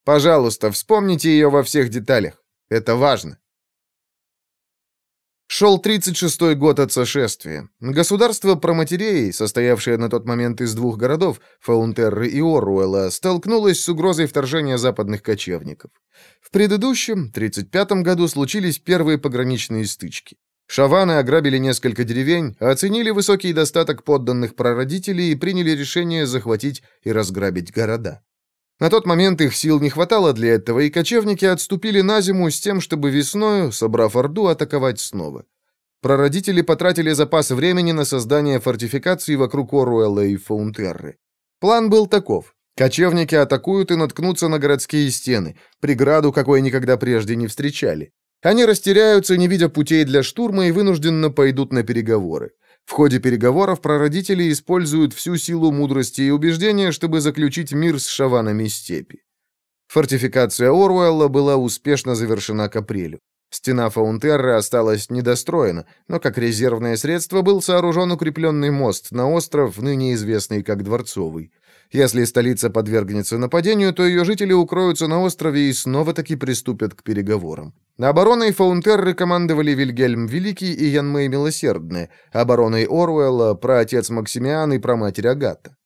Пожалуйста, вспомните ее во всех деталях. Это важно. Шел 36-й год от сошествия. Государство проматерей, состоявшее на тот момент из двух городов, Фаунтерры и Оруэлла, столкнулось с угрозой вторжения западных кочевников. В предыдущем, 35-м году, случились первые пограничные стычки. Шаваны ограбили несколько деревень, оценили высокий достаток подданных прародителей и приняли решение захватить и разграбить города. На тот момент их сил не хватало для этого, и кочевники отступили на зиму с тем, чтобы весною, собрав Орду, атаковать снова. Прародители потратили запас времени на создание фортификаций вокруг Оруэлла и Фаунтерры. План был таков. Кочевники атакуют и наткнутся на городские стены, преграду, какой никогда прежде не встречали. Они растеряются, не видя путей для штурма, и вынужденно пойдут на переговоры. В ходе переговоров прародители используют всю силу мудрости и убеждения, чтобы заключить мир с шаванами степи. Фортификация Оруэлла была успешно завершена к апрелю. Стена Фаунтерры осталась недостроена, но как резервное средство был сооружен укрепленный мост на остров, ныне известный как Дворцовый. Если столица подвергнется нападению, то ее жители укроются на острове и снова-таки приступят к переговорам. Обороной Фаунтерры командовали Вильгельм Великий и Янмей Милосердные, обороной Оруэлла, праотец Максимиан и праматерь Агата.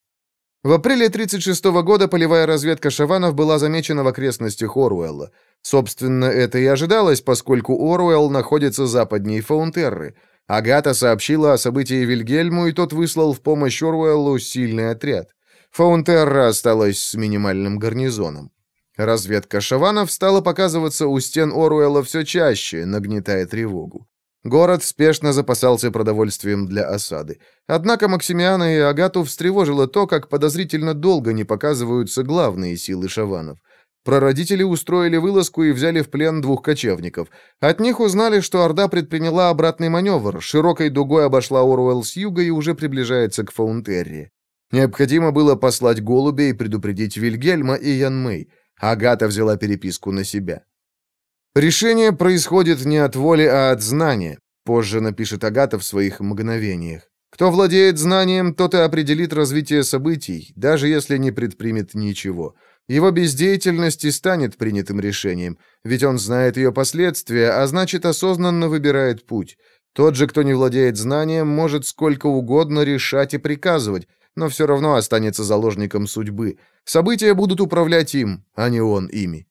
В апреле 36 -го года полевая разведка шаванов была замечена в окрестностях Оруэлла. Собственно, это и ожидалось, поскольку Оруэлл находится западнее Фаунтерры. Агата сообщила о событии Вильгельму, и тот выслал в помощь Оруэллу сильный отряд. Фаунтерра осталась с минимальным гарнизоном. Разведка шаванов стала показываться у стен Оруэлла все чаще, нагнетая тревогу. Город спешно запасался продовольствием для осады. Однако Максимиана и Агату встревожило то, как подозрительно долго не показываются главные силы шаванов. Прародители устроили вылазку и взяли в плен двух кочевников. От них узнали, что Орда предприняла обратный маневр, широкой дугой обошла Оруэлл с юга и уже приближается к Фаунтерре. Необходимо было послать голубя и предупредить Вильгельма и Янмэй. Агата взяла переписку на себя. Решение происходит не от воли, а от знания. Позже напишет Агата в своих мгновениях. Кто владеет знанием, тот и определит развитие событий, даже если не предпримет ничего. Его бездеятельность и станет принятым решением, ведь он знает ее последствия, а значит осознанно выбирает путь. Тот же, кто не владеет знанием, может сколько угодно решать и приказывать, но все равно останется заложником судьбы. События будут управлять им, а не он ими.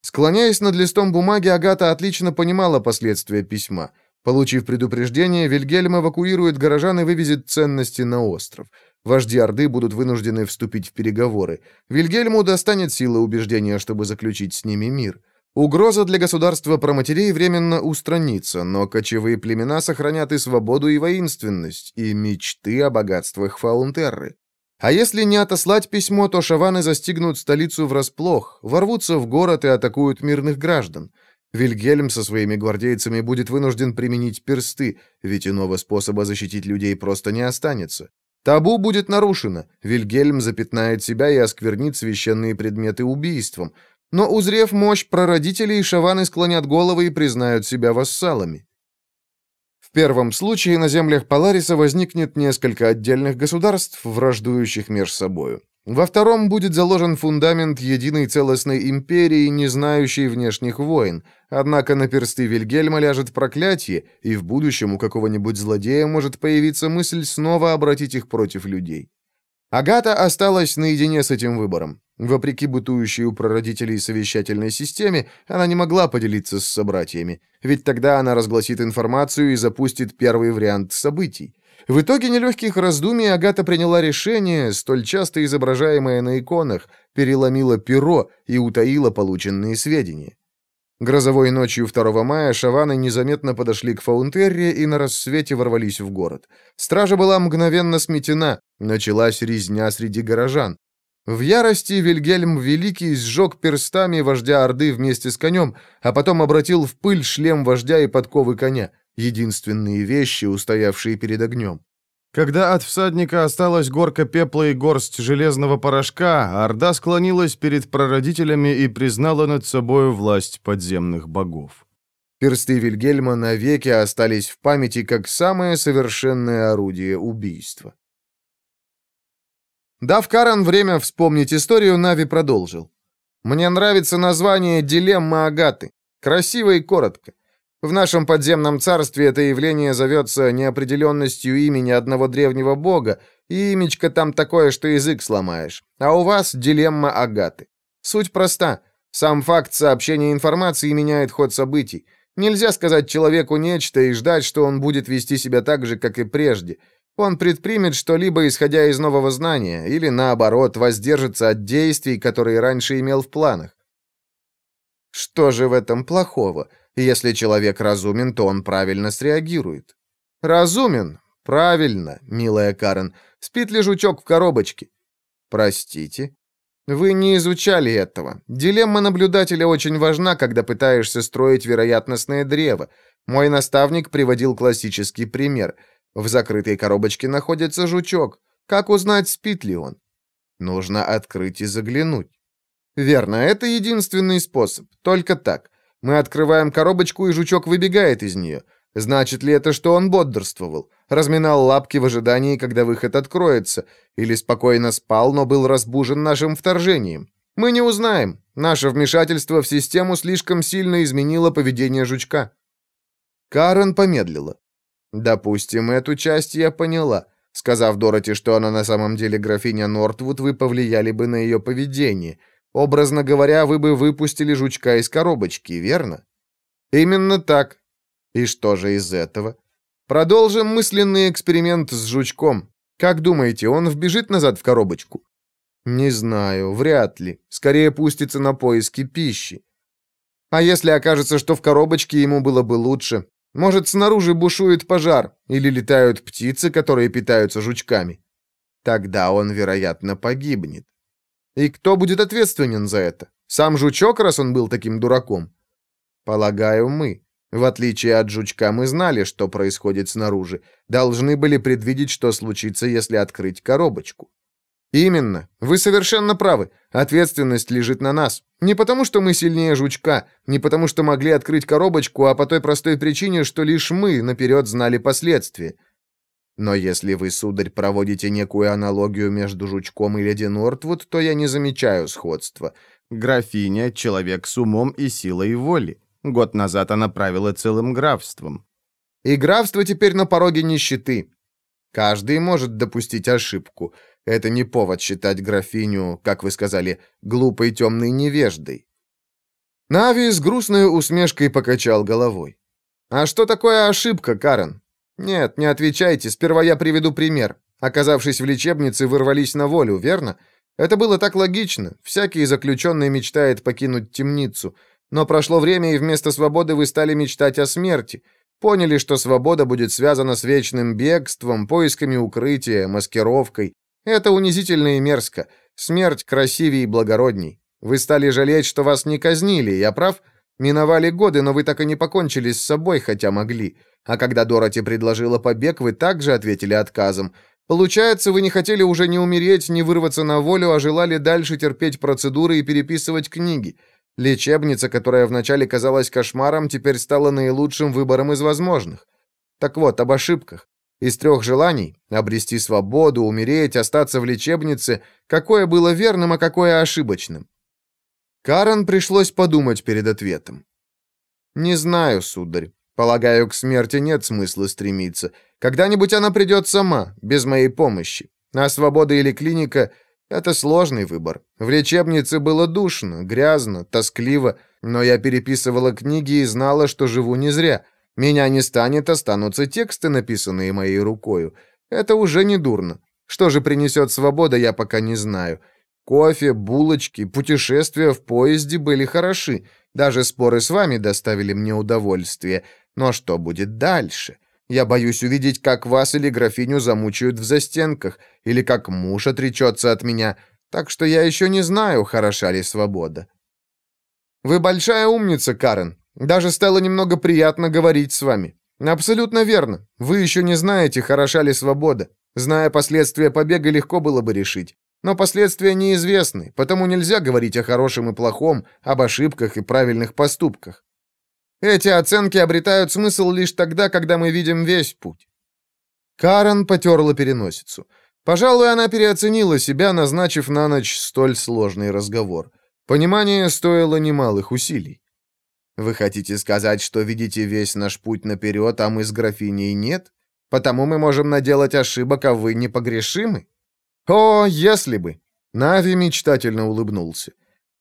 Склоняясь над листом бумаги, Агата отлично понимала последствия письма. Получив предупреждение, Вильгельм эвакуирует горожан и вывезет ценности на остров. Вожди Орды будут вынуждены вступить в переговоры. Вильгельму достанет силы убеждения, чтобы заключить с ними мир. Угроза для государства проматерей временно устранится, но кочевые племена сохранят и свободу, и воинственность, и мечты о богатствах Фаунтерры. А если не отослать письмо, то шаваны застигнут столицу врасплох, ворвутся в город и атакуют мирных граждан. Вильгельм со своими гвардейцами будет вынужден применить персты, ведь иного способа защитить людей просто не останется. Табу будет нарушено, Вильгельм запятнает себя и осквернит священные предметы убийством, но, узрев мощь прародителей, шаваны склонят головы и признают себя вассалами. В первом случае на землях Полариса возникнет несколько отдельных государств, враждующих между собою. Во втором будет заложен фундамент единой целостной империи, не знающей внешних войн. Однако на персты Вильгельма ляжет проклятие, и в будущем у какого-нибудь злодея может появиться мысль снова обратить их против людей. Агата осталась наедине с этим выбором. Вопреки бытующей у прародителей совещательной системе, она не могла поделиться с собратьями, ведь тогда она разгласит информацию и запустит первый вариант событий. В итоге нелегких раздумий Агата приняла решение, столь часто изображаемое на иконах, переломила перо и утаила полученные сведения. Грозовой ночью 2 мая шаваны незаметно подошли к Фаунтерре и на рассвете ворвались в город. Стража была мгновенно сметена, началась резня среди горожан. В ярости Вильгельм Великий сжег перстами вождя Орды вместе с конем, а потом обратил в пыль шлем вождя и подковы коня, единственные вещи, устоявшие перед огнем. Когда от всадника осталась горка пепла и горсть железного порошка, Орда склонилась перед прародителями и признала над собою власть подземных богов. Персты Вильгельма навеки остались в памяти как самое совершенное орудие убийства. Дав Каран время вспомнить историю, Нави продолжил. «Мне нравится название «Дилемма Агаты». Красиво и коротко. В нашем подземном царстве это явление зовется неопределенностью имени одного древнего бога, и имечко там такое, что язык сломаешь. А у вас дилемма Агаты. Суть проста. Сам факт сообщения информации меняет ход событий. Нельзя сказать человеку нечто и ждать, что он будет вести себя так же, как и прежде. Он предпримет что-либо, исходя из нового знания, или, наоборот, воздержится от действий, которые раньше имел в планах. Что же в этом плохого? Если человек разумен, то он правильно среагирует. Разумен? Правильно, милая Карен. Спит ли жучок в коробочке? Простите. Вы не изучали этого. Дилемма наблюдателя очень важна, когда пытаешься строить вероятностное древо. Мой наставник приводил классический пример — в закрытой коробочке находится жучок. Как узнать, спит ли он? Нужно открыть и заглянуть. Верно, это единственный способ. Только так. Мы открываем коробочку, и жучок выбегает из нее. Значит ли это, что он бодрствовал? Разминал лапки в ожидании, когда выход откроется? Или спокойно спал, но был разбужен нашим вторжением? Мы не узнаем. Наше вмешательство в систему слишком сильно изменило поведение жучка. Карен помедлила. «Допустим, эту часть я поняла. Сказав Дороти, что она на самом деле графиня Нортвуд, вы повлияли бы на ее поведение. Образно говоря, вы бы выпустили жучка из коробочки, верно?» «Именно так. И что же из этого?» «Продолжим мысленный эксперимент с жучком. Как думаете, он вбежит назад в коробочку?» «Не знаю, вряд ли. Скорее пустится на поиски пищи. А если окажется, что в коробочке ему было бы лучше? Может, снаружи бушует пожар или летают птицы, которые питаются жучками. Тогда он, вероятно, погибнет. И кто будет ответственен за это? Сам жучок, раз он был таким дураком? Полагаю, мы. В отличие от жучка, мы знали, что происходит снаружи. Должны были предвидеть, что случится, если открыть коробочку. Именно. Вы совершенно правы. Ответственность лежит на нас. Не потому, что мы сильнее жучка, не потому, что могли открыть коробочку, а по той простой причине, что лишь мы наперед знали последствия. Но если вы, сударь, проводите некую аналогию между жучком и леди Нортвуд, то я не замечаю сходства. Графиня — человек с умом и силой воли. Год назад она правила целым графством. И графство теперь на пороге нищеты. Каждый может допустить ошибку. Это не повод считать графиню, как вы сказали, глупой темной невеждой. Нави с грустной усмешкой покачал головой. «А что такое ошибка, Карен?» «Нет, не отвечайте, сперва я приведу пример. Оказавшись в лечебнице, вырвались на волю, верно? Это было так логично. Всякий заключенный мечтает покинуть темницу. Но прошло время, и вместо свободы вы стали мечтать о смерти. Поняли, что свобода будет связана с вечным бегством, поисками укрытия, маскировкой. Это унизительно и мерзко. Смерть красивее и благородней. Вы стали жалеть, что вас не казнили, я прав? Миновали годы, но вы так и не покончили с собой, хотя могли. А когда Дороти предложила побег, вы также ответили отказом. Получается, вы не хотели уже не умереть, не вырваться на волю, а желали дальше терпеть процедуры и переписывать книги. Лечебница, которая вначале казалась кошмаром, теперь стала наилучшим выбором из возможных. Так вот, об ошибках. Из трех желаний — обрести свободу, умереть, остаться в лечебнице — какое было верным, а какое ошибочным? Карен пришлось подумать перед ответом. «Не знаю, сударь. Полагаю, к смерти нет смысла стремиться. Когда-нибудь она придет сама, без моей помощи. А свобода или клиника это сложный выбор. В лечебнице было душно, грязно, тоскливо, но я переписывала книги и знала, что живу не зря. Меня не станет, останутся тексты, написанные моей рукою. Это уже не дурно. Что же принесет свобода, я пока не знаю. Кофе, булочки, путешествия в поезде были хороши. Даже споры с вами доставили мне удовольствие. Но что будет дальше? Я боюсь увидеть, как вас или графиню замучают в застенках, или как муж отречется от меня, так что я еще не знаю, хороша ли свобода. Вы большая умница, Карен. Даже стало немного приятно говорить с вами. Абсолютно верно. Вы еще не знаете, хороша ли свобода. Зная последствия побега, легко было бы решить. Но последствия неизвестны, потому нельзя говорить о хорошем и плохом, об ошибках и правильных поступках. Эти оценки обретают смысл лишь тогда, когда мы видим весь путь. Карен потерла переносицу. Пожалуй, она переоценила себя, назначив на ночь столь сложный разговор. Понимание стоило немалых усилий. Вы хотите сказать, что видите весь наш путь наперед, а мы с графиней нет? Потому мы можем наделать ошибок, а вы непогрешимы? О, если бы! Нави мечтательно улыбнулся.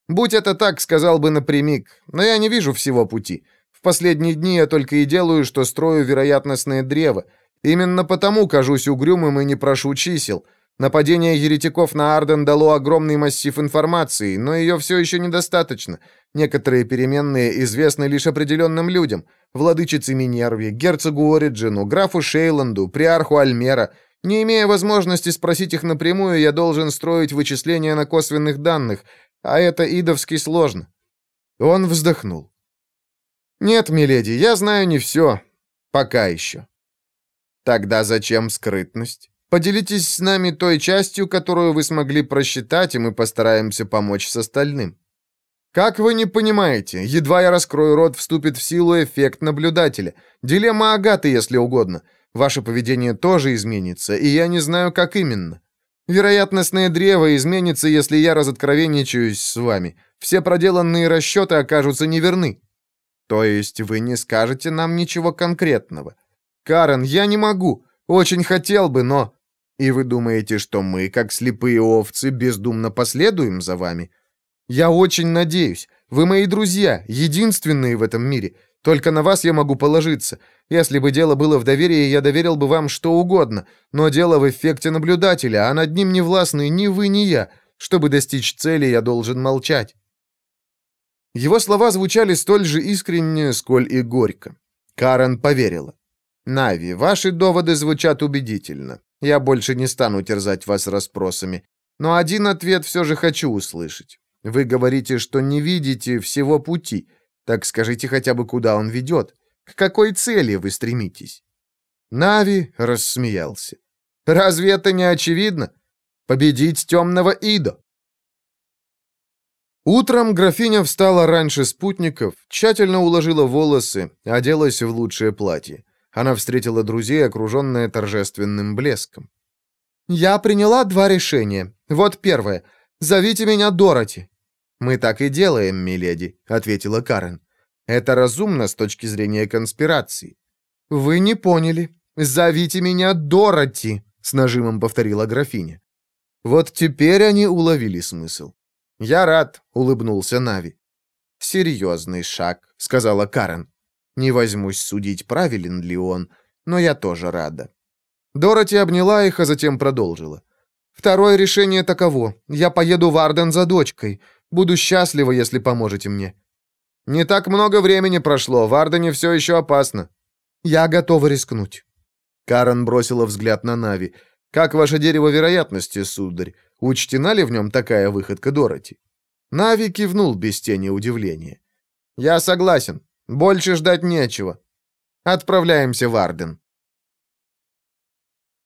Будь это так, сказал бы напрямик, но я не вижу всего пути. В последние дни я только и делаю, что строю вероятностное древо. Именно потому кажусь угрюмым и не прошу чисел. Нападение еретиков на Арден дало огромный массив информации, но ее все еще недостаточно. Некоторые переменные известны лишь определенным людям. Владычице Минерве, герцогу Ориджину, графу Шейланду, приарху Альмера. Не имея возможности спросить их напрямую, я должен строить вычисления на косвенных данных, а это идовски сложно. Он вздохнул. «Нет, миледи, я знаю не все. Пока еще». «Тогда зачем скрытность? Поделитесь с нами той частью, которую вы смогли просчитать, и мы постараемся помочь с остальным». «Как вы не понимаете, едва я раскрою рот, вступит в силу эффект наблюдателя. Дилемма Агаты, если угодно. Ваше поведение тоже изменится, и я не знаю, как именно. Вероятностное древо изменится, если я разоткровенничаюсь с вами. Все проделанные расчеты окажутся неверны. То есть вы не скажете нам ничего конкретного? Карен, я не могу. Очень хотел бы, но... И вы думаете, что мы, как слепые овцы, бездумно последуем за вами? Я очень надеюсь. Вы мои друзья, единственные в этом мире. Только на вас я могу положиться. Если бы дело было в доверии, я доверил бы вам что угодно. Но дело в эффекте наблюдателя, а над ним не властны ни вы, ни я. Чтобы достичь цели, я должен молчать. Его слова звучали столь же искренне, сколь и горько. Карен поверила. «Нави, ваши доводы звучат убедительно. Я больше не стану терзать вас расспросами. Но один ответ все же хочу услышать. Вы говорите, что не видите всего пути. Так скажите хотя бы, куда он ведет. К какой цели вы стремитесь?» Нави рассмеялся. «Разве это не очевидно? Победить темного Идо. Утром графиня встала раньше спутников, тщательно уложила волосы, оделась в лучшее платье. Она встретила друзей, окруженная торжественным блеском. «Я приняла два решения. Вот первое. Зовите меня Дороти». «Мы так и делаем, миледи», — ответила Карен. «Это разумно с точки зрения конспирации». «Вы не поняли. Зовите меня Дороти», — с нажимом повторила графиня. Вот теперь они уловили смысл. «Я рад», — улыбнулся Нави. «Серьезный шаг», — сказала Карен. «Не возьмусь судить, правилен ли он, но я тоже рада». Дороти обняла их, а затем продолжила. «Второе решение таково. Я поеду в Арден за дочкой. Буду счастлива, если поможете мне». «Не так много времени прошло. В Ардене все еще опасно». «Я готова рискнуть». Карен бросила взгляд на Нави. «Как ваше дерево вероятности, сударь? Учтена ли в нем такая выходка Дороти?» Нави кивнул без тени удивления. «Я согласен. Больше ждать нечего. Отправляемся в Арден».